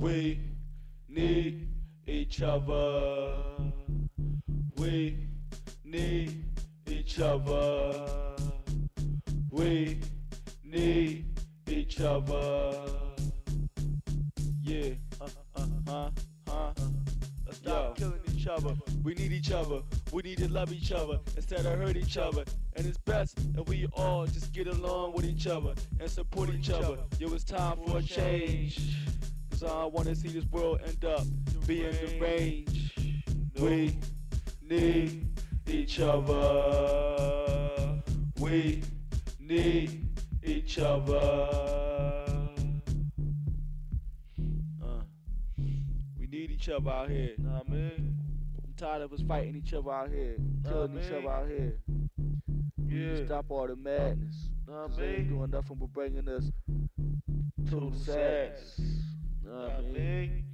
We need each other. We need each other. We need each other. Yeah. Uh, uh. Let's stop killing each other. We need each other. We need to love each other instead of hurt each other. And it's best that we all just get along with each other and support each other. Yo, it's time for a change. Cause I wanna see this world end up being deranged. We need each other. We need each other. Uh, we need each other out here. I mean? I'm tired of us fighting each other out here, killing each other out here. We need to Yeah. Stop all the madness. I Cause they ain't doing nothing but bringing us to the sadness. Know what I mean?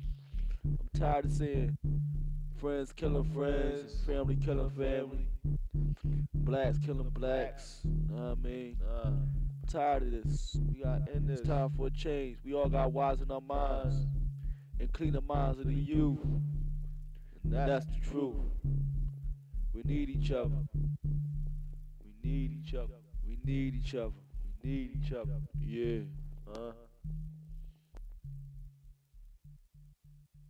I'm tired of seeing friends killing friends, family killing family, blacks killing blacks. Know what I mean? Uh, I'm tired of this. We got end this. It's time for a change. We all got wise in our minds and clean the minds of the youth. And that's the truth. We need each other. We need each other. We need each other. We need each other. Yeah. Uh.